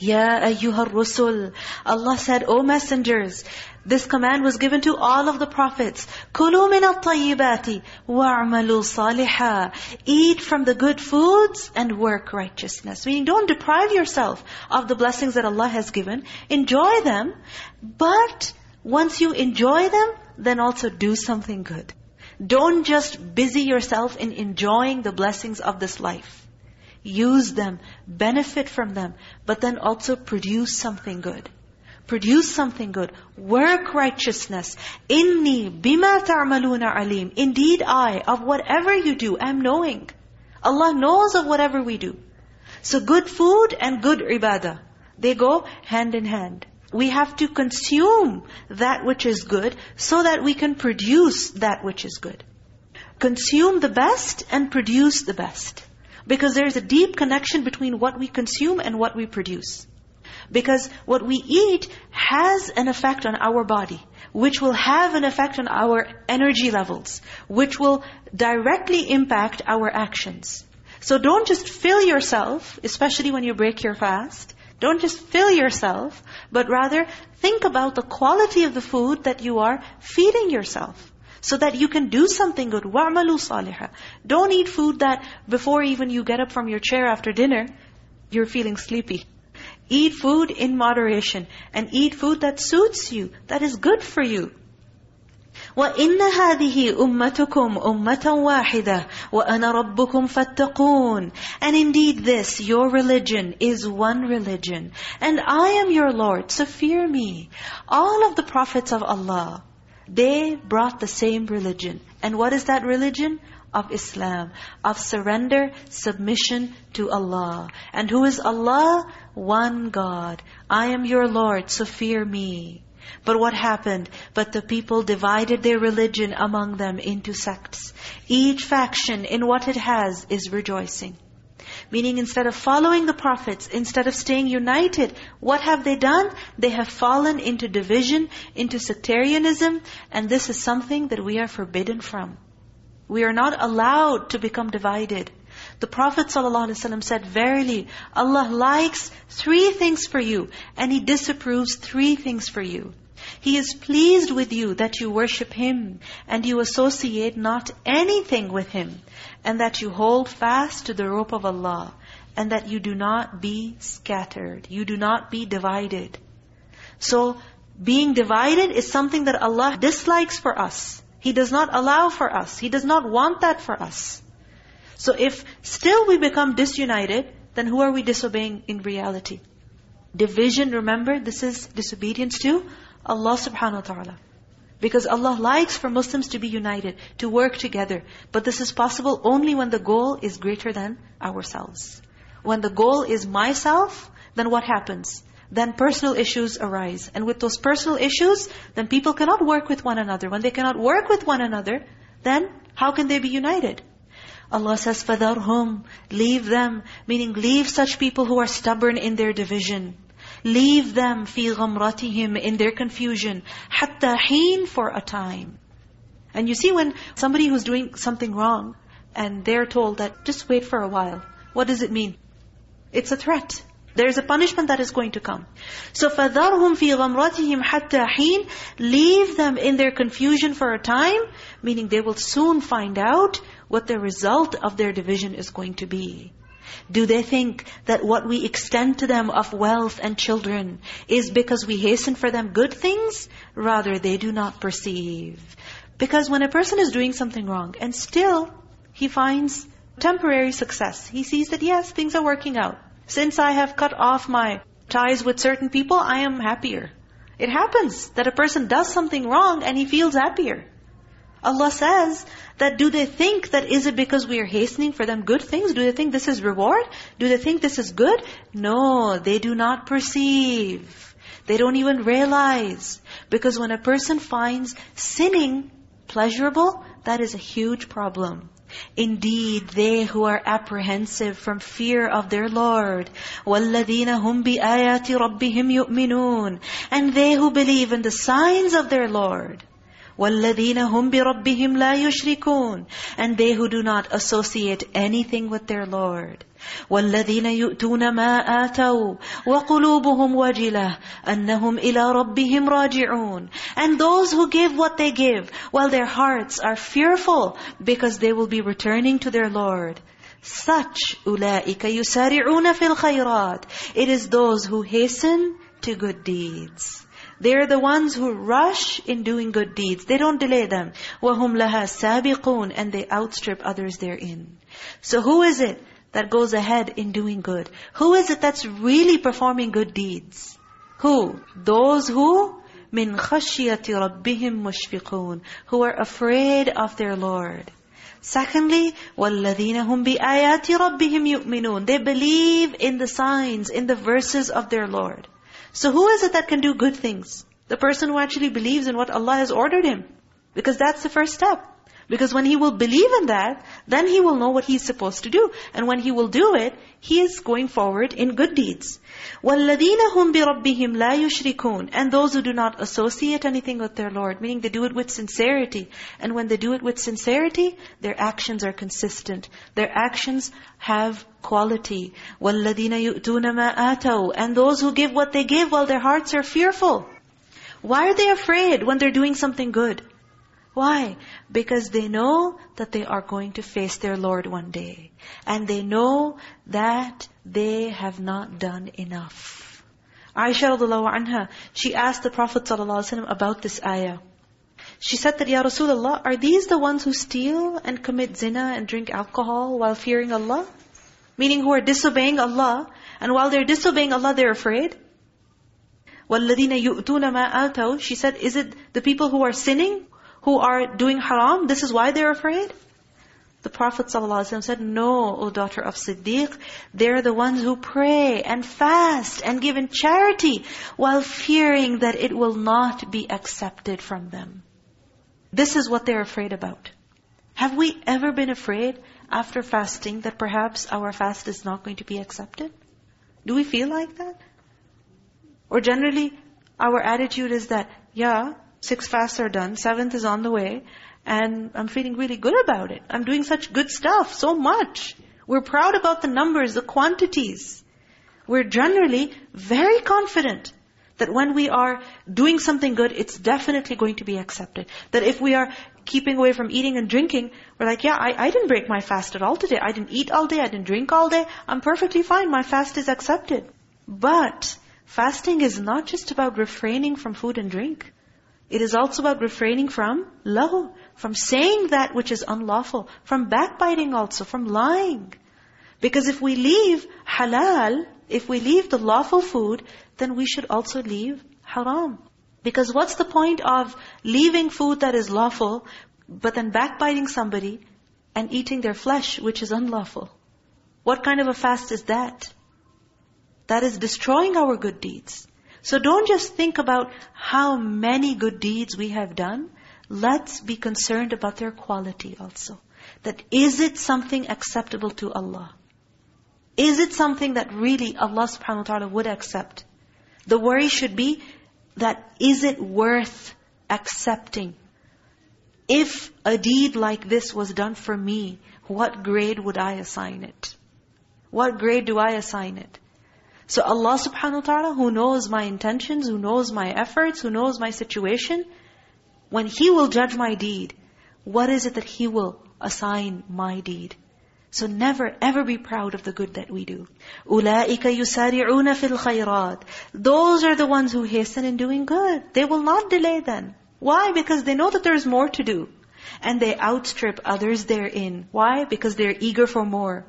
Ya ayyuhar rusul. Allah said, O messengers, this command was given to all of the prophets. Kulu min at-tayyibati wa'amalu salihah. Eat from the good foods and work righteousness. Meaning don't deprive yourself of the blessings that Allah has given. Enjoy them. But once you enjoy them, then also do something good. Don't just busy yourself in enjoying the blessings of this life use them, benefit from them, but then also produce something good. Produce something good. Work righteousness. Inni bima ta'maluna alim. Indeed I, of whatever you do, am knowing. Allah knows of whatever we do. So good food and good ibadah, they go hand in hand. We have to consume that which is good so that we can produce that which is good. Consume the best and produce the best. Because there is a deep connection between what we consume and what we produce. Because what we eat has an effect on our body, which will have an effect on our energy levels, which will directly impact our actions. So don't just fill yourself, especially when you break your fast. Don't just fill yourself, but rather think about the quality of the food that you are feeding yourself so that you can do something good. وَعْمَلُوا صَالِحًا Don't eat food that before even you get up from your chair after dinner, you're feeling sleepy. Eat food in moderation and eat food that suits you, that is good for you. وَإِنَّ هَذِهِ أُمَّتُكُمْ أُمَّةً وَاحِدَةً وَأَنَا رَبُّكُمْ فَاتَّقُونَ And indeed this, your religion, is one religion. And I am your Lord, so fear me. All of the prophets of Allah, they brought the same religion. And what is that religion? Of Islam. Of surrender, submission to Allah. And who is Allah? One God. I am your Lord, so fear me. But what happened? But the people divided their religion among them into sects. Each faction in what it has is rejoicing. Meaning instead of following the prophets, instead of staying united, what have they done? They have fallen into division, into sectarianism, and this is something that we are forbidden from. We are not allowed to become divided. The Prophet ﷺ said, Verily, Allah likes three things for you, and He disapproves three things for you. He is pleased with you that you worship Him, and you associate not anything with Him and that you hold fast to the rope of Allah, and that you do not be scattered. You do not be divided. So, being divided is something that Allah dislikes for us. He does not allow for us. He does not want that for us. So if still we become disunited, then who are we disobeying in reality? Division, remember, this is disobedience to Allah subhanahu wa ta'ala. Because Allah likes for Muslims to be united, to work together. But this is possible only when the goal is greater than ourselves. When the goal is myself, then what happens? Then personal issues arise. And with those personal issues, then people cannot work with one another. When they cannot work with one another, then how can they be united? Allah says, فَذَرْهُمْ Leave them, meaning leave such people who are stubborn in their division. Leave them فِي غَمْرَتِهِمْ In their confusion. حَتَّى حِينَ For a time. And you see when somebody who's doing something wrong, and they're told that, just wait for a while. What does it mean? It's a threat. There's a punishment that is going to come. So فَذَرْهُمْ فِي غَمْرَتِهِمْ حَتَّى حِينَ Leave them in their confusion for a time, meaning they will soon find out what the result of their division is going to be. Do they think that what we extend to them of wealth and children is because we hasten for them good things? Rather, they do not perceive. Because when a person is doing something wrong and still he finds temporary success, he sees that yes, things are working out. Since I have cut off my ties with certain people, I am happier. It happens that a person does something wrong and he feels happier. Allah says that do they think that is it because we are hastening for them good things? Do they think this is reward? Do they think this is good? No, they do not perceive. They don't even realize. Because when a person finds sinning pleasurable, that is a huge problem. Indeed, they who are apprehensive from fear of their Lord, وَالَّذِينَ هُمْ بِآيَاتِ رَبِّهِمْ يُؤْمِنُونَ And they who believe in the signs of their Lord. وَالَّذِينَ هُمْ بِرَبِّهِمْ لَا يُشْرِكُونَ And they who do not associate anything with their Lord. وَالَّذِينَ يُؤْتُونَ مَا آتَوْا وَقُلُوبُهُمْ وَجِلَةٌ أَنَّهُمْ إِلَىٰ رَبِّهِمْ رَاجِعُونَ And those who give what they give, while their hearts are fearful, because they will be returning to their Lord. Such, أُولَٰئِكَ يُسَارِعُونَ فِي الْخَيْرَاتِ It is those who hasten to good deeds. They're the ones who rush in doing good deeds. They don't delay them. وَهُمْ لَهَا سَابِقُونَ And they outstrip others therein. So who is it that goes ahead in doing good? Who is it that's really performing good deeds? Who? Those who? مِنْ خَشْيَةِ رَبِّهِمْ مُشْفِقُونَ Who are afraid of their Lord. Secondly, وَالَّذِينَ هُمْ بِآيَاتِ رَبِّهِمْ يُؤْمِنُونَ They believe in the signs, in the verses of their Lord. So who is it that can do good things? The person who actually believes in what Allah has ordered him. Because that's the first step. Because when he will believe in that, then he will know what he's supposed to do. And when he will do it, he is going forward in good deeds. وَالَّذِينَ هُمْ بِرَبِّهِمْ لَا يُشْرِكُونَ And those who do not associate anything with their Lord, meaning they do it with sincerity. And when they do it with sincerity, their actions are consistent. Their actions have quality. وَالَّذِينَ يُؤْتُونَ مَا آتَوْا And those who give what they give while their hearts are fearful. Why are they afraid when they're doing something good? Why? Because they know that they are going to face their Lord one day. And they know that they have not done enough. Aisha radiallahu anha, she asked the Prophet ﷺ about this ayah. She said that, Ya Rasulullah, are these the ones who steal and commit zina and drink alcohol while fearing Allah? Meaning who are disobeying Allah. And while they're disobeying Allah, they're afraid. وَالَّذِينَ يُؤْتُونَ مَا آتَوْا She said, is it the people who are sinning Who are doing haram, this is why they're afraid? The Prophet ﷺ said, No, O daughter of Siddiq, they're the ones who pray and fast and give in charity while fearing that it will not be accepted from them. This is what they're afraid about. Have we ever been afraid after fasting that perhaps our fast is not going to be accepted? Do we feel like that? Or generally, our attitude is that, yeah, Six fasts are done, seventh is on the way, and I'm feeling really good about it. I'm doing such good stuff, so much. We're proud about the numbers, the quantities. We're generally very confident that when we are doing something good, it's definitely going to be accepted. That if we are keeping away from eating and drinking, we're like, yeah, I, I didn't break my fast at all today. I didn't eat all day, I didn't drink all day. I'm perfectly fine, my fast is accepted. But fasting is not just about refraining from food and drink. It is also about refraining from lahu, from saying that which is unlawful, from backbiting also, from lying. Because if we leave halal, if we leave the lawful food, then we should also leave haram. Because what's the point of leaving food that is lawful, but then backbiting somebody and eating their flesh, which is unlawful? What kind of a fast is that? That is destroying our good deeds. So don't just think about how many good deeds we have done. Let's be concerned about their quality also. That is it something acceptable to Allah? Is it something that really Allah subhanahu wa ta'ala would accept? The worry should be that is it worth accepting? If a deed like this was done for me, what grade would I assign it? What grade do I assign it? So Allah subhanahu wa ta'ala, who knows my intentions, who knows my efforts, who knows my situation, when He will judge my deed, what is it that He will assign my deed? So never ever be proud of the good that we do. أُولَٰئِكَ يُسَارِعُونَ فِي الْخَيْرَاتِ Those are the ones who hasten in doing good. They will not delay then. Why? Because they know that there is more to do. And they outstrip others therein. Why? Because they're eager for more.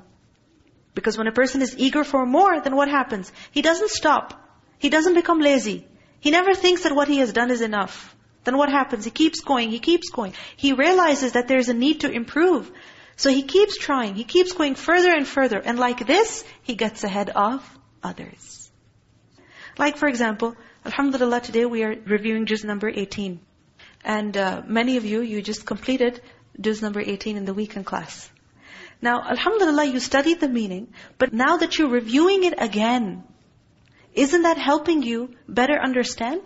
Because when a person is eager for more, then what happens? He doesn't stop. He doesn't become lazy. He never thinks that what he has done is enough. Then what happens? He keeps going, he keeps going. He realizes that there's a need to improve. So he keeps trying, he keeps going further and further. And like this, he gets ahead of others. Like for example, Alhamdulillah, today we are reviewing juz number 18. And uh, many of you, you just completed juz number 18 in the weekend class. Now, alhamdulillah, you studied the meaning, but now that you're reviewing it again, isn't that helping you better understand?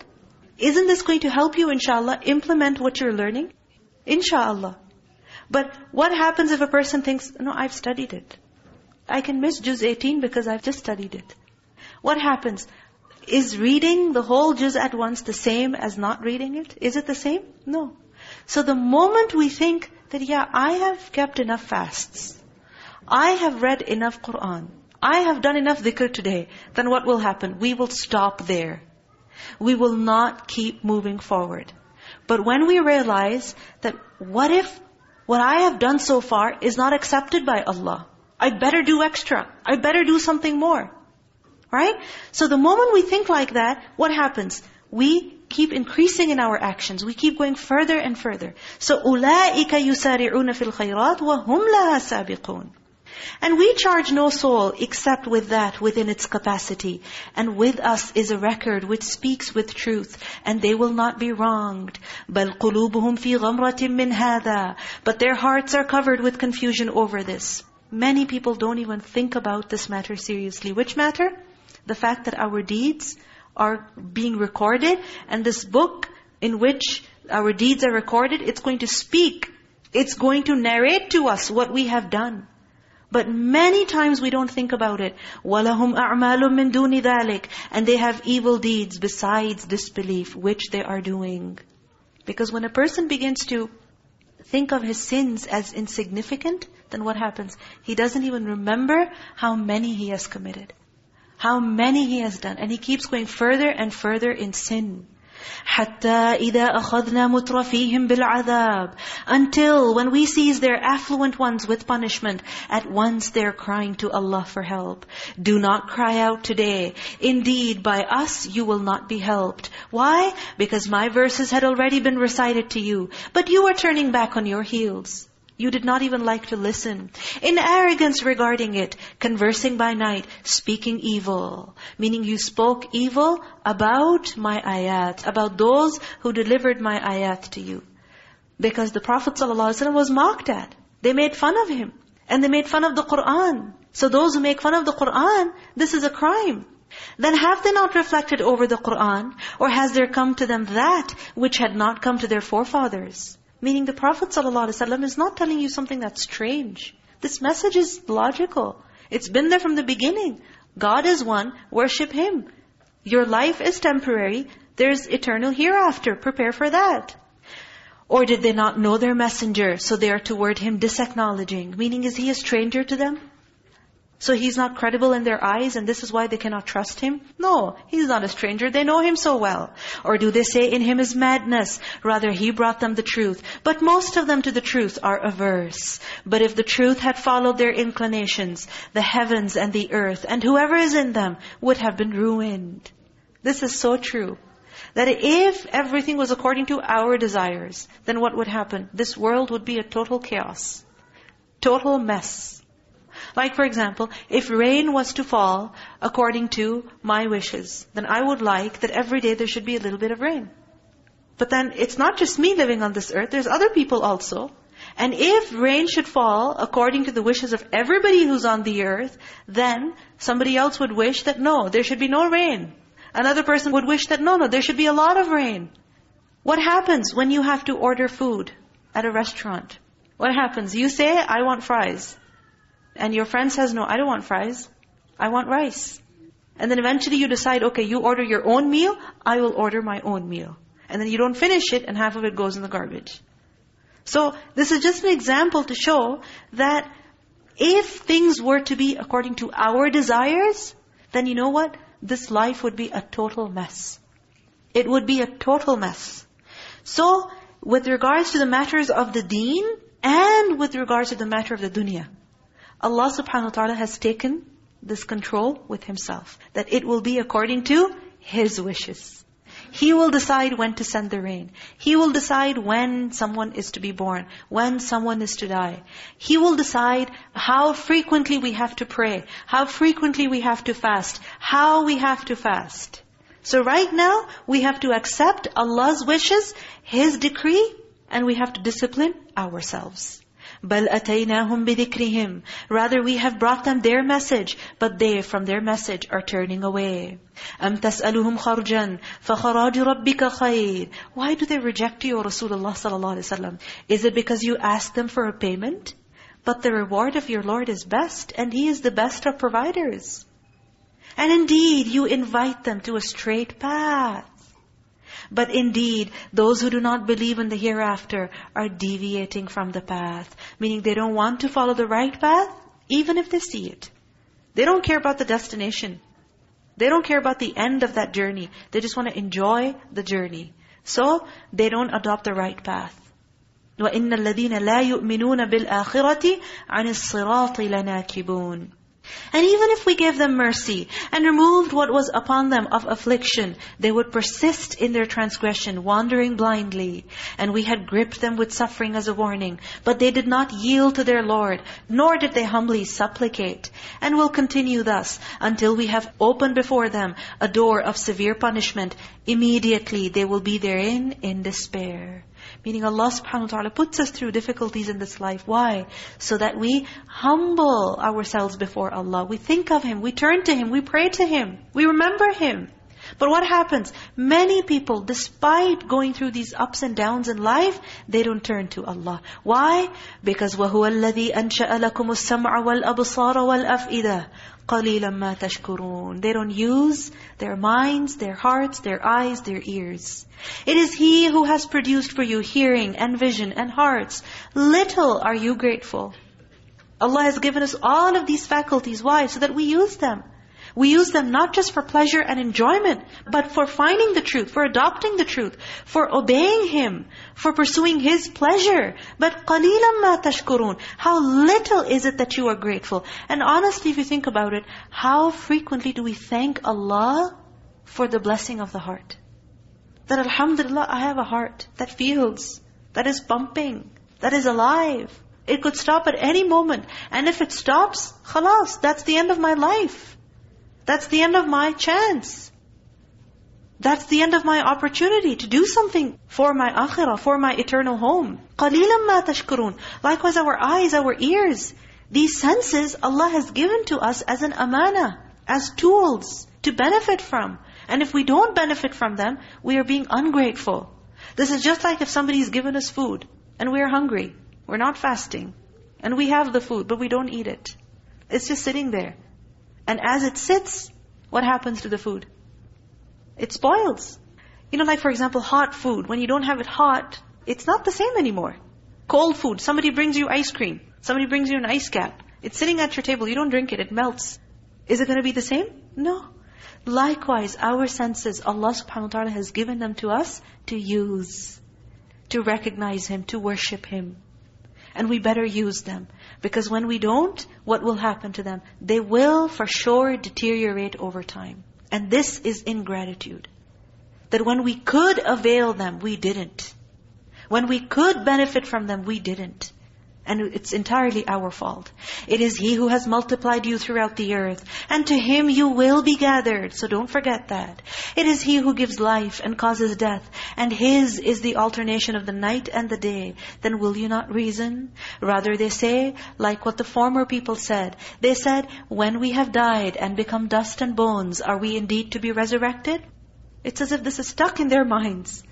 Isn't this going to help you, inshallah, implement what you're learning? Inshallah. But what happens if a person thinks, no, I've studied it. I can miss Juz 18 because I've just studied it. What happens? Is reading the whole Juz at once the same as not reading it? Is it the same? No. So the moment we think that, yeah, I have kept enough fasts. I have read enough Qur'an. I have done enough dhikr today. Then what will happen? We will stop there. We will not keep moving forward. But when we realize that what if what I have done so far is not accepted by Allah? I better do extra. I better do something more. Right? So the moment we think like that, what happens? We keep increasing in our actions. We keep going further and further. So أُولَٰئِكَ يُسَارِعُونَ فِي الْخَيْرَاتِ وَهُمْ لَهَا سَابِقُونَ and we charge no soul except with that within its capacity. And with us is a record which speaks with truth, and they will not be wronged. بَلْ قُلُوبُهُمْ فِي غَمْرَةٍ مِّنْ هَذَا But their hearts are covered with confusion over this. Many people don't even think about this matter seriously. Which matter? The fact that our deeds are being recorded, and this book in which our deeds are recorded, it's going to speak. It's going to narrate to us what we have done. But many times we don't think about it. وَلَهُمْ أَعْمَالٌ مِّن دُونِ ذَلِكَ And they have evil deeds besides disbelief, which they are doing. Because when a person begins to think of his sins as insignificant, then what happens? He doesn't even remember how many he has committed. How many he has done. And he keeps going further and further in sin. حَتَّى إِذَا أَخَذْنَا مُتْرَفِيهِمْ بِالْعَذَابِ Until when we seize their affluent ones with punishment, at once they're crying to Allah for help. Do not cry out today. Indeed, by us you will not be helped. Why? Because my verses had already been recited to you, but you are turning back on your heels. You did not even like to listen. In arrogance regarding it, conversing by night, speaking evil. Meaning you spoke evil about my ayat, about those who delivered my ayat to you. Because the Prophet ﷺ was mocked at. They made fun of him. And they made fun of the Qur'an. So those who make fun of the Qur'an, this is a crime. Then have they not reflected over the Qur'an? Or has there come to them that which had not come to their forefathers? Meaning the Prophet ﷺ is not telling you something that's strange. This message is logical. It's been there from the beginning. God is one, worship Him. Your life is temporary, there's eternal hereafter, prepare for that. Or did they not know their messenger, so they are toward Him disacknowledging? Meaning, is He a stranger to them? So he's not credible in their eyes and this is why they cannot trust him? No, he's not a stranger. They know him so well. Or do they say in him is madness? Rather, he brought them the truth. But most of them to the truth are averse. But if the truth had followed their inclinations, the heavens and the earth and whoever is in them would have been ruined. This is so true. That if everything was according to our desires, then what would happen? This world would be a total chaos. Total mess. Like for example, if rain was to fall according to my wishes, then I would like that every day there should be a little bit of rain. But then it's not just me living on this earth, there's other people also. And if rain should fall according to the wishes of everybody who's on the earth, then somebody else would wish that no, there should be no rain. Another person would wish that no, no, there should be a lot of rain. What happens when you have to order food at a restaurant? What happens? You say, I want fries. And your friend says, no, I don't want fries. I want rice. And then eventually you decide, okay, you order your own meal, I will order my own meal. And then you don't finish it and half of it goes in the garbage. So this is just an example to show that if things were to be according to our desires, then you know what? This life would be a total mess. It would be a total mess. So, with regards to the matters of the deen, and with regards to the matter of the dunya, Allah subhanahu wa ta'ala has taken this control with Himself. That it will be according to His wishes. He will decide when to send the rain. He will decide when someone is to be born, when someone is to die. He will decide how frequently we have to pray, how frequently we have to fast, how we have to fast. So right now, we have to accept Allah's wishes, His decree, And we have to discipline ourselves. بَلْ أَتَيْنَاهُمْ بِذِكْرِهِمْ Rather we have brought them their message, but they from their message are turning away. أَمْ تَسْأَلُهُمْ خَرْجًا فَخَرَاجُ رَبِّكَ خَيْرٌ Why do they reject you, O Rasulullah sallallahu alaihi wasallam? Is it because you asked them for a payment? But the reward of your Lord is best, and He is the best of providers. And indeed, you invite them to a straight path. But indeed, those who do not believe in the hereafter are deviating from the path. Meaning they don't want to follow the right path, even if they see it. They don't care about the destination. They don't care about the end of that journey. They just want to enjoy the journey. So, they don't adopt the right path. وَإِنَّ الَّذِينَ لَا يُؤْمِنُونَ بِالْآخِرَةِ عَنِ الصِّرَاطِ لَنَاكِبُونَ and even if we gave them mercy and removed what was upon them of affliction, they would persist in their transgression, wandering blindly. And we had gripped them with suffering as a warning. But they did not yield to their Lord, nor did they humbly supplicate. And will continue thus until we have opened before them a door of severe punishment. Immediately they will be therein in despair. Meaning Allah subhanahu wa ta'ala puts us through difficulties in this life. Why? So that we humble ourselves before Allah. We think of Him, we turn to Him, we pray to Him, we remember Him. But what happens? Many people, despite going through these ups and downs in life, they don't turn to Allah. Why? Because وَهُوَ الَّذِي أَنْشَأَ لَكُمُ السَّمْعَ وَالْأَبْصَارَ وَالْأَفْئِدَةِ قَلِيلًا مَا تَشْكُرُونَ They don't use their minds, their hearts, their eyes, their ears. It is He who has produced for you hearing and vision and hearts. Little are you grateful. Allah has given us all of these faculties. Why? So that we use them. We use them not just for pleasure and enjoyment, but for finding the truth, for adopting the truth, for obeying Him, for pursuing His pleasure. But قَلِيلًا مَا تَشْكُرُونَ How little is it that you are grateful? And honestly, if you think about it, how frequently do we thank Allah for the blessing of the heart? That Alhamdulillah, I have a heart that feels, that is pumping, that is alive. It could stop at any moment. And if it stops, khalas, that's the end of my life. That's the end of my chance. That's the end of my opportunity to do something for my akhirah, for my eternal home. قَلِيلًا مَا تَشْكُرُونَ Likewise our eyes, our ears. These senses Allah has given to us as an amana, as tools to benefit from. And if we don't benefit from them, we are being ungrateful. This is just like if somebody has given us food and we are hungry. We're not fasting. And we have the food, but we don't eat it. It's just sitting there. And as it sits, what happens to the food? It spoils. You know, like for example, hot food. When you don't have it hot, it's not the same anymore. Cold food. Somebody brings you ice cream. Somebody brings you an ice cap. It's sitting at your table. You don't drink it. It melts. Is it going to be the same? No. Likewise, our senses, Allah subhanahu wa ta'ala has given them to us to use. To recognize Him, to worship Him. And we better use them. Because when we don't, what will happen to them? They will for sure deteriorate over time. And this is ingratitude. That when we could avail them, we didn't. When we could benefit from them, we didn't. And it's entirely our fault. It is He who has multiplied you throughout the earth. And to Him you will be gathered. So don't forget that. It is He who gives life and causes death. And His is the alternation of the night and the day. Then will you not reason? Rather they say, like what the former people said. They said, when we have died and become dust and bones, are we indeed to be resurrected? It's as if this is stuck in their minds.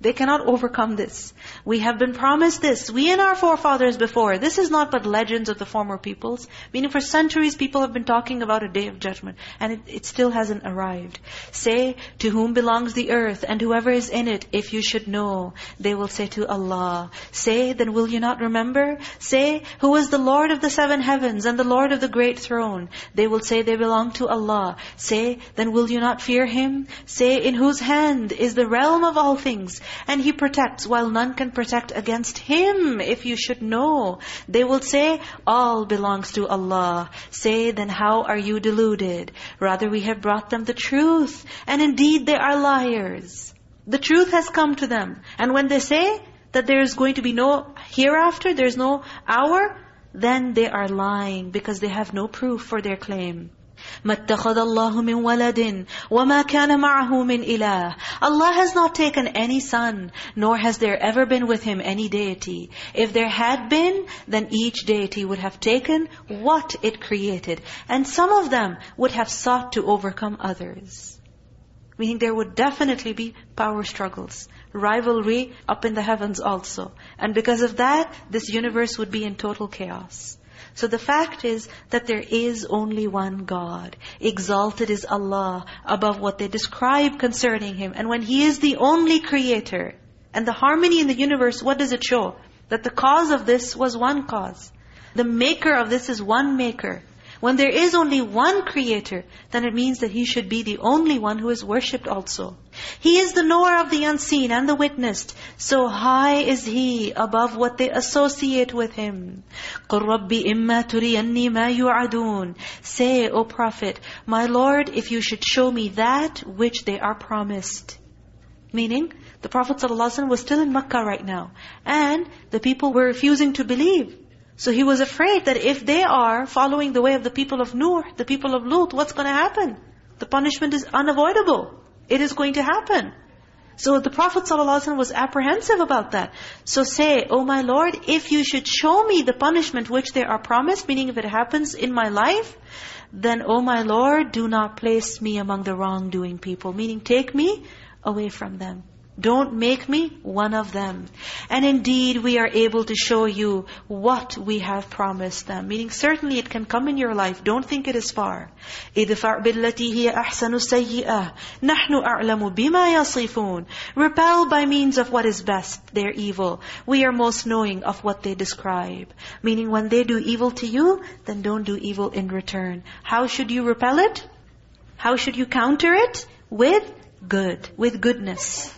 They cannot overcome this. We have been promised this. We and our forefathers before. This is not but legends of the former peoples. Meaning for centuries people have been talking about a day of judgment. And it, it still hasn't arrived. Say, to whom belongs the earth and whoever is in it, if you should know. They will say to Allah. Say, then will you not remember? Say, who is the Lord of the seven heavens and the Lord of the great throne? They will say they belong to Allah. Say, then will you not fear Him? Say, in whose hand is the realm of all things? And He protects while none can protect against Him, if you should know. They will say, all belongs to Allah. Say, then how are you deluded? Rather we have brought them the truth. And indeed they are liars. The truth has come to them. And when they say that there is going to be no hereafter, there is no hour, then they are lying because they have no proof for their claim. مَا اتَّخَذَ اللَّهُ مِنْ وَلَدٍ وَمَا كَانَ مَعَهُ مِنْ إِلَهٍ Allah has not taken any son, nor has there ever been with Him any deity. If there had been, then each deity would have taken what it created. And some of them would have sought to overcome others. Meaning there would definitely be power struggles rivalry up in the heavens also. And because of that, this universe would be in total chaos. So the fact is that there is only one God. Exalted is Allah above what they describe concerning Him. And when He is the only creator, and the harmony in the universe, what does it show? That the cause of this was one cause. The maker of this is one maker. When there is only one creator, then it means that He should be the only one who is worshipped also. He is the knower of the unseen and the witnessed. So high is He above what they associate with Him. قُلْ رَبِّ إِمَّا تُرِيَنِّي مَا يُعَدُونَ Say, O Prophet, My Lord, if you should show me that which they are promised. Meaning, the Prophet ﷺ was still in Makkah right now. And the people were refusing to believe. So he was afraid that if they are following the way of the people of Nuh, the people of Lut, what's going to happen? The punishment is unavoidable. It is going to happen. So the Prophet ﷺ was apprehensive about that. So say, Oh my Lord, if you should show me the punishment which they are promised, meaning if it happens in my life, then, Oh my Lord, do not place me among the wrongdoing people. Meaning take me away from them. Don't make me one of them. And indeed, we are able to show you what we have promised them. Meaning, certainly it can come in your life. Don't think it is far. إِدْفَعْ بِالَّتِي هِيَ أَحْسَنُ السَّيِّئَةِ نَحْنُ أَعْلَمُ بِمَا يَصِفُونَ Repel by means of what is best, their evil. We are most knowing of what they describe. Meaning, when they do evil to you, then don't do evil in return. How should you repel it? How should you counter it? With good, with goodness.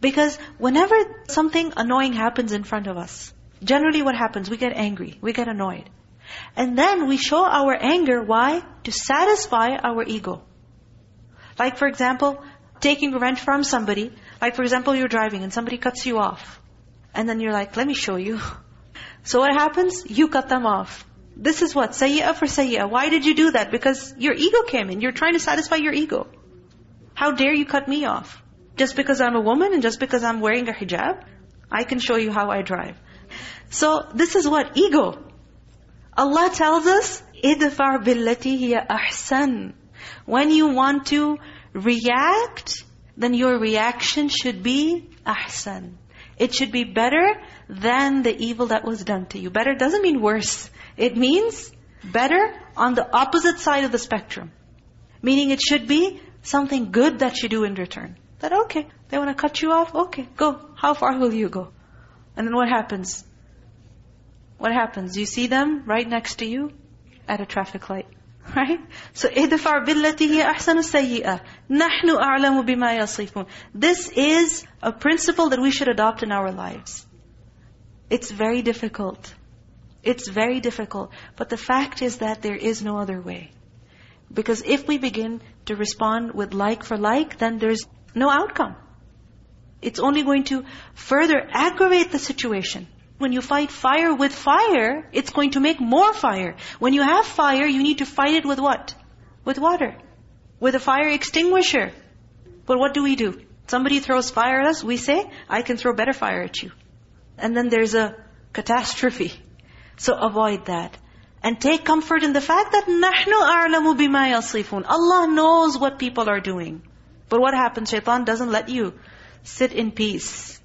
Because whenever something annoying happens in front of us, generally what happens? We get angry, we get annoyed. And then we show our anger, why? To satisfy our ego. Like for example, taking revenge from somebody. Like for example, you're driving and somebody cuts you off. And then you're like, let me show you. So what happens? You cut them off. This is what? Sayyah for sayyah. Why did you do that? Because your ego came in. You're trying to satisfy your ego. How dare you cut me off? Just because I'm a woman and just because I'm wearing a hijab, I can show you how I drive. So this is what? Ego. Allah tells us, إِدْفَعْ بِالَّتِي هِيَ أَحْسَنُ When you want to react, then your reaction should be ahsan. It should be better than the evil that was done to you. Better doesn't mean worse. It means better on the opposite side of the spectrum. Meaning it should be something good that you do in return. That okay, they want to cut you off, okay, go. How far will you go? And then what happens? What happens? You see them right next to you at a traffic light. Right? So, إِدْفَعْ بِالَّتِي هِيَ أَحْسَنُ السَّيِّئَةِ نَحْنُ أَعْلَمُ بِمَا يَصِفُونَ This is a principle that we should adopt in our lives. It's very difficult. It's very difficult. But the fact is that there is no other way. Because if we begin to respond with like for like, then there's no outcome. It's only going to further aggravate the situation. When you fight fire with fire, it's going to make more fire. When you have fire, you need to fight it with what? With water. With a fire extinguisher. But what do we do? Somebody throws fire at us, we say, I can throw better fire at you. And then there's a catastrophe. So avoid that. And take comfort in the fact that نَحْنُ أَعْلَمُ بِمَا يَصِفُونَ Allah knows what people are doing. But what happens? Shaitan doesn't let you sit in peace.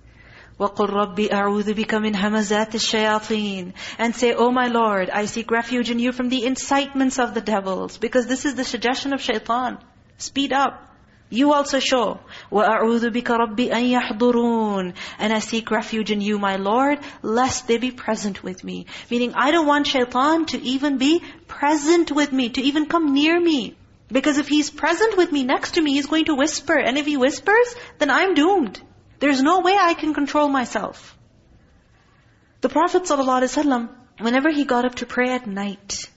وَقُلْ رَبِّ أَعُوذُ بِكَ مِنْ هَمَزَاتِ الشَّيَاطِينَ And say, Oh my Lord, I seek refuge in you from the incitements of the devils. Because this is the suggestion of shaitan. Speed up. You also show. وَأَعُوذُ بِكَ رَبِّ أَن يَحْضُرُونَ And I seek refuge in you, my Lord, lest they be present with me. Meaning, I don't want shaitan to even be present with me, to even come near me. Because if he's present with me, next to me, he's going to whisper. And if he whispers, then I'm doomed. There's no way I can control myself. The Prophet ﷺ, whenever he got up to pray at night,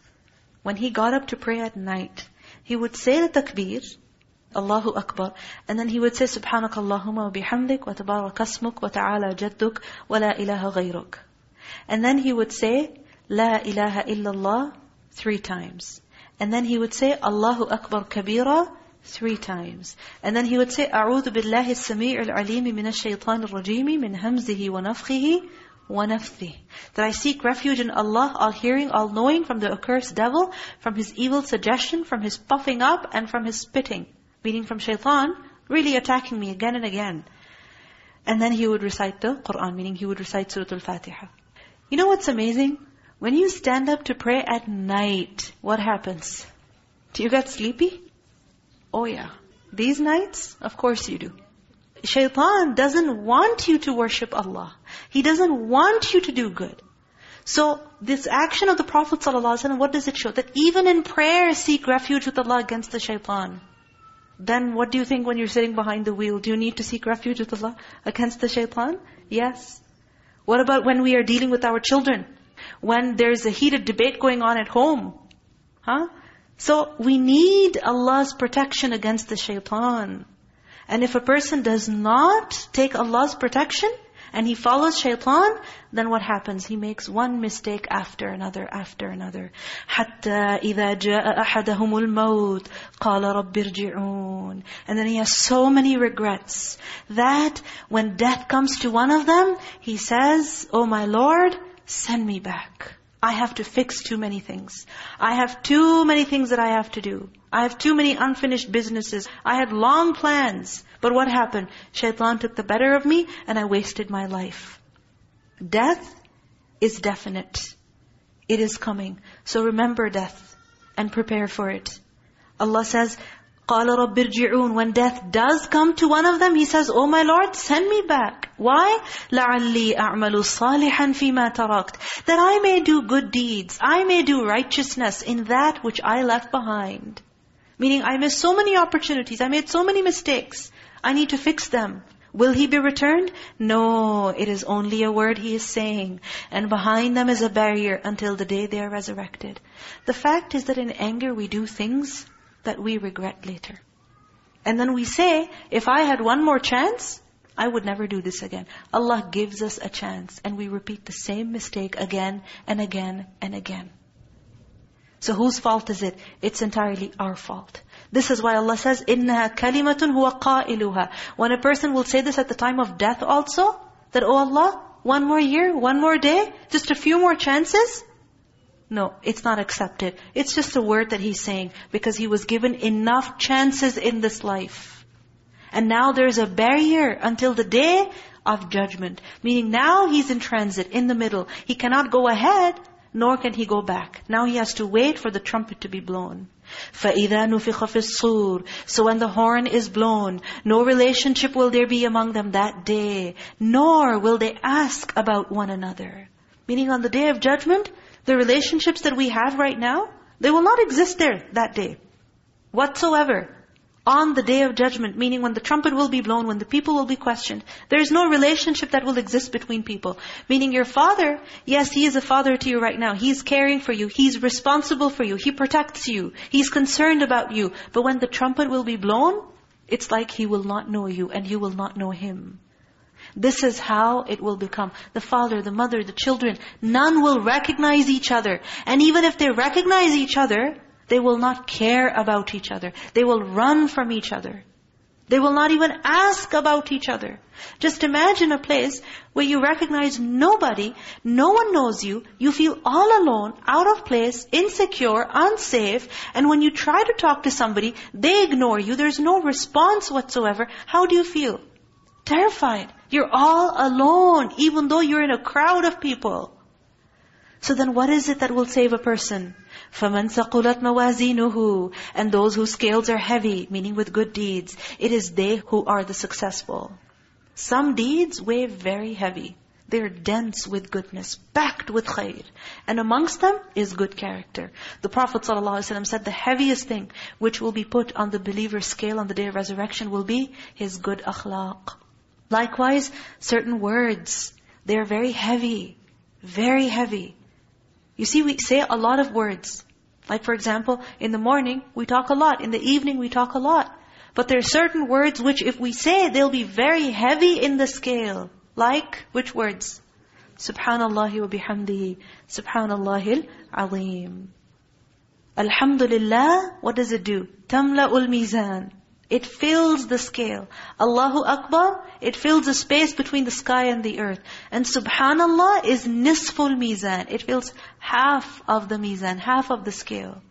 when he got up to pray at night, he would say the takbir, Allahu Akbar, and then he would say, Subhanak Allahumma wa bihamdik wa tabarak asmuk wa ta'ala jadduk wa la ilaha ghayruk. And then he would say, La ilaha illallah three times. And then he would say, Allahu Akbar kabira, three times. And then he would say, أعوذ بالله السميع العليم من الشيطان الرجيم من همزه ونفخه وَنَفْثِهِ That I seek refuge in Allah, all-hearing, all-knowing, from the accursed devil, from his evil suggestion, from his puffing up, and from his spitting. Meaning from shaitan, really attacking me again and again. And then he would recite the Qur'an, meaning he would recite Surah Al-Fatiha. You know what's amazing? When you stand up to pray at night, what happens? Do you get sleepy? Oh yeah. These nights? Of course you do. Shaitan doesn't want you to worship Allah. He doesn't want you to do good. So this action of the Prophet ﷺ, what does it show? That even in prayer, seek refuge with Allah against the shaitan. Then what do you think when you're sitting behind the wheel? Do you need to seek refuge with Allah against the shaitan? Yes. What about when we are dealing with our children? When there's a heated debate going on at home? Huh? So we need Allah's protection against the shaitan. And if a person does not take Allah's protection, and he follows shaitan, then what happens? He makes one mistake after another, after another. حَتَّى إِذَا جَاءَ أَحَدَهُمُ الْمَوْتِ قَالَ رَبِّ ارْجِعُونَ And then he has so many regrets, that when death comes to one of them, he says, Oh my Lord, send me back. I have to fix too many things. I have too many things that I have to do. I have too many unfinished businesses. I had long plans. But what happened? Shaitan took the better of me and I wasted my life. Death is definite. It is coming. So remember death and prepare for it. Allah says, قَالَ رَبِّ ارْجِعُونَ When death does come to one of them, he says, Oh my Lord, send me back. Why? لَعَلِّي أَعْمَلُ صَالِحًا فِي مَا تَرَكْتَ That I may do good deeds. I may do righteousness in that which I left behind. Meaning I missed so many opportunities. I made so many mistakes. I need to fix them. Will he be returned? No, it is only a word he is saying. And behind them is a barrier until the day they are resurrected. The fact is that in anger we do things that we regret later. And then we say, if I had one more chance, I would never do this again. Allah gives us a chance and we repeat the same mistake again and again and again. So whose fault is it? It's entirely our fault. This is why Allah says, إِنَّهَا كَلِمَةٌ هُوَ قَائِلُهَا When a person will say this at the time of death also, that, Oh Allah, one more year, one more day, just a few more chances, no, it's not accepted. It's just a word that he's saying because he was given enough chances in this life. And now there's a barrier until the day of judgment. Meaning now he's in transit, in the middle. He cannot go ahead, nor can he go back. Now he has to wait for the trumpet to be blown. فَإِذَا نُفِخَ فِي الصُّورِ So when the horn is blown, no relationship will there be among them that day, nor will they ask about one another. Meaning on the day of judgment, the relationships that we have right now, they will not exist there that day. Whatsoever. On the day of judgment, meaning when the trumpet will be blown, when the people will be questioned, there is no relationship that will exist between people. Meaning your father, yes, he is a father to you right now. He's caring for you. He's responsible for you. He protects you. He's concerned about you. But when the trumpet will be blown, it's like he will not know you and you will not know him. This is how it will become. The father, the mother, the children, none will recognize each other. And even if they recognize each other, they will not care about each other. They will run from each other. They will not even ask about each other. Just imagine a place where you recognize nobody, no one knows you, you feel all alone, out of place, insecure, unsafe, and when you try to talk to somebody, they ignore you, there's no response whatsoever. How do you feel? Terrified. You're all alone, even though you're in a crowd of people. So then what is it that will save a person? فَمَنْ ثَقُلَتْ مَوَازِينُهُ And those whose scales are heavy, meaning with good deeds, it is they who are the successful. Some deeds weigh very heavy. They're dense with goodness, packed with khair. And amongst them is good character. The Prophet ﷺ said the heaviest thing which will be put on the believer's scale on the day of resurrection will be his good akhlaq. Likewise, certain words, they're very heavy, very heavy. You see, we say a lot of words. Like for example, in the morning, we talk a lot. In the evening, we talk a lot. But there are certain words which if we say, they'll be very heavy in the scale. Like, which words? Subhanallah wa bihamdihi. Subhanallahil azim. Alhamdulillah, what does it do? Tamla'ul mizan. It fills the scale. Allahu Akbar, it fills the space between the sky and the earth. And Subhanallah is nisful mizan. It fills half of the mizan, half of the scale.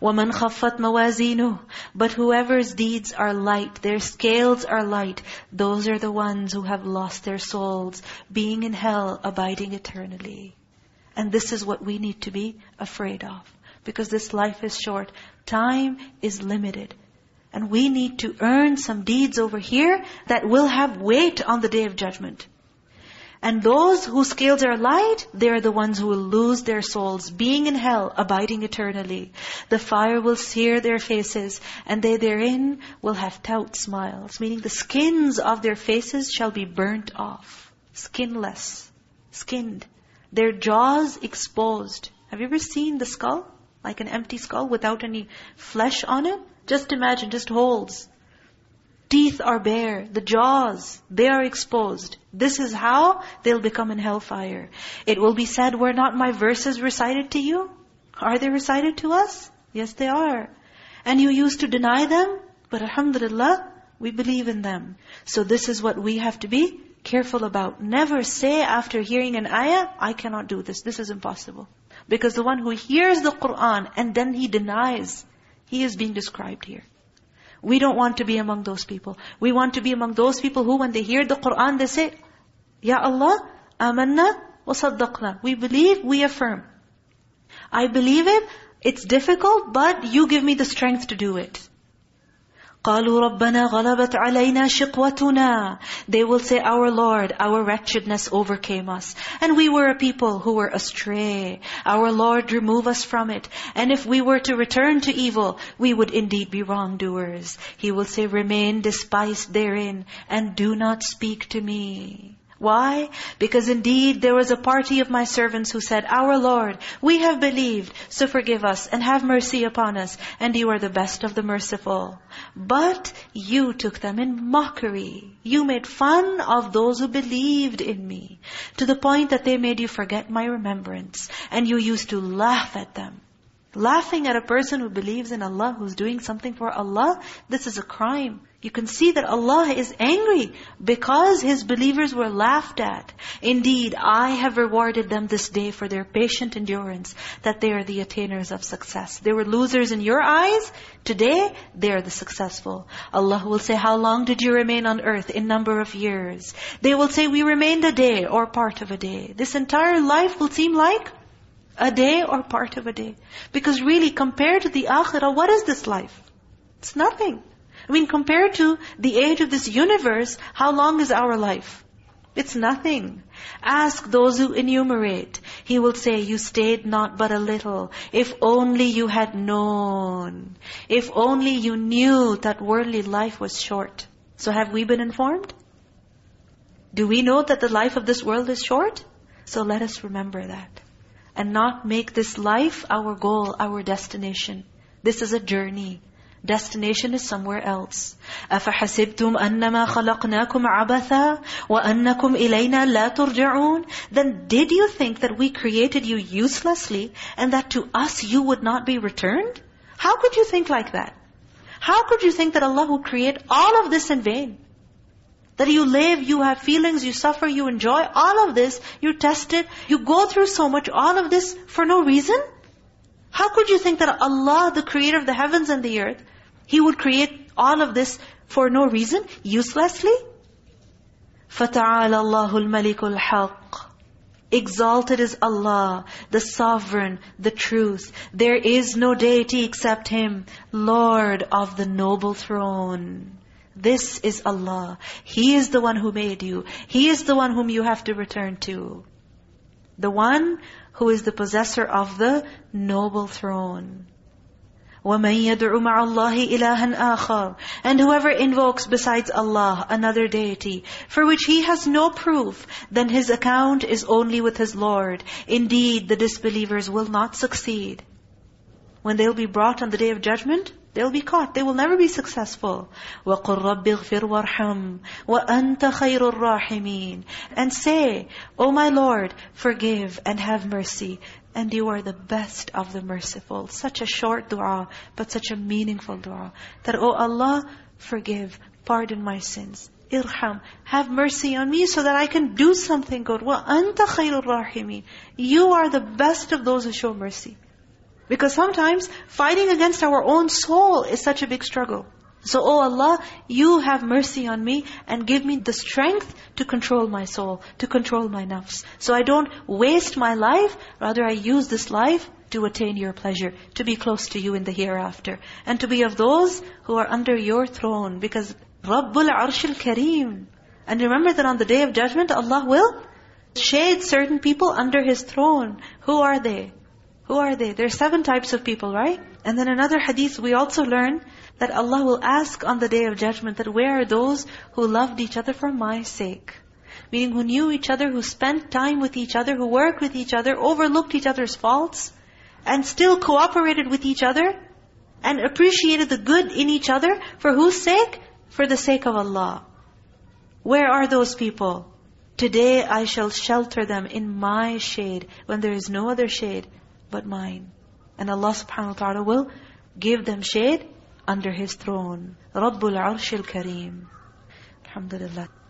وَمَنْ خَفَّتْ مَوَازِينُهُ But whoever's deeds are light, their scales are light, those are the ones who have lost their souls, being in hell, abiding eternally. And this is what we need to be afraid of. Because this life is short. Time is limited. And we need to earn some deeds over here that will have weight on the day of judgment. And those whose scales are light, they are the ones who will lose their souls, being in hell, abiding eternally. The fire will sear their faces, and they therein will have taut smiles, meaning the skins of their faces shall be burnt off. Skinless. Skinned. Their jaws exposed. Have you ever seen the skull? Like an empty skull without any flesh on it? Just imagine, just holes. Teeth are bare, the jaws, they are exposed. This is how they'll become in hellfire. It will be said, were not my verses recited to you? Are they recited to us? Yes, they are. And you used to deny them? But alhamdulillah, we believe in them. So this is what we have to be careful about. Never say after hearing an ayah, I cannot do this. This is impossible. Because the one who hears the Qur'an and then he denies, he is being described here. We don't want to be among those people. We want to be among those people who when they hear the Qur'an, they say, Ya Allah, amanna wa saddaqna. We believe, we affirm. I believe it, it's difficult, but you give me the strength to do it. قَالُوا رَبَّنَا غَلَبَتْ عَلَيْنَا شِقْوَتُنَا They will say, Our Lord, our wretchedness overcame us. And we were a people who were astray. Our Lord, remove us from it. And if we were to return to evil, we would indeed be wrongdoers. He will say, Remain despised therein, and do not speak to me. Why? Because indeed there was a party of my servants who said, Our Lord, we have believed, so forgive us and have mercy upon us, and you are the best of the merciful. But you took them in mockery. You made fun of those who believed in me, to the point that they made you forget my remembrance, and you used to laugh at them. Laughing at a person who believes in Allah, who's doing something for Allah, this is a crime. You can see that Allah is angry because His believers were laughed at. Indeed, I have rewarded them this day for their patient endurance, that they are the attainers of success. They were losers in your eyes. Today, they are the successful. Allah will say, how long did you remain on earth in number of years? They will say, we remained a day or part of a day. This entire life will seem like a day or part of a day. Because really, compared to the akhirah, what is this life? It's nothing. I mean, compared to the age of this universe, how long is our life? It's nothing. Ask those who enumerate. He will say, you stayed not but a little. If only you had known. If only you knew that worldly life was short. So have we been informed? Do we know that the life of this world is short? So let us remember that and not make this life our goal, our destination. This is a journey. Destination is somewhere else. أَفَحَسِبْتُمْ أَنَّمَا خَلَقْنَاكُمْ عَبَثًا وَأَنَّكُمْ إِلَيْنَا لَا تُرْجَعُونَ Then did you think that we created you uselessly and that to us you would not be returned? How could you think like that? How could you think that Allah will create all of this in vain? That you live, you have feelings, you suffer, you enjoy, all of this, you're tested, you go through so much, all of this for no reason? How could you think that Allah, the creator of the heavens and the earth, He would create all of this for no reason, uselessly? فَتَعَالَى اللَّهُ الْمَلِكُ الْحَقِّ Exalted is Allah, the sovereign, the truth. There is no deity except Him, Lord of the noble throne. This is Allah. He is the one who made you. He is the one whom you have to return to. The one who is the possessor of the noble throne. وَمَن يَدْعُ مَعَ اللَّهِ إِلَهًا آخَرٍ And whoever invokes besides Allah another deity, for which he has no proof, then his account is only with his Lord. Indeed, the disbelievers will not succeed. When they'll be brought on the Day of Judgment, They'll be caught. They will never be successful. وَقُلْ رَبِّ اغْفِرْ وَارْحَمْ وَأَنْتَ خَيْرُ الرَّاحِمِينَ And say, O my Lord, forgive and have mercy. And you are the best of the merciful. Such a short dua, but such a meaningful dua. That, O Allah, forgive, pardon my sins. Irham, have mercy on me so that I can do something good. وَأَنْتَ خَيْرُ الرَّاحِمِينَ You are the best of those who show mercy. Because sometimes fighting against our own soul is such a big struggle. So, oh Allah, You have mercy on me and give me the strength to control my soul, to control my nafs. So I don't waste my life, rather I use this life to attain Your pleasure, to be close to You in the hereafter. And to be of those who are under Your throne. Because Rabbul Arshil Kareem. And remember that on the Day of Judgment, Allah will shade certain people under His throne. Who are they? Who are they? There are seven types of people, right? And then another hadith, we also learn that Allah will ask on the Day of Judgment that where are those who loved each other for my sake? Meaning who knew each other, who spent time with each other, who worked with each other, overlooked each other's faults, and still cooperated with each other, and appreciated the good in each other, for whose sake? For the sake of Allah. Where are those people? Today I shall shelter them in my shade, when there is no other shade but mine. And Allah subhanahu wa ta'ala will give them shade under His throne. Rabbul Arshil Kareem. Alhamdulillah.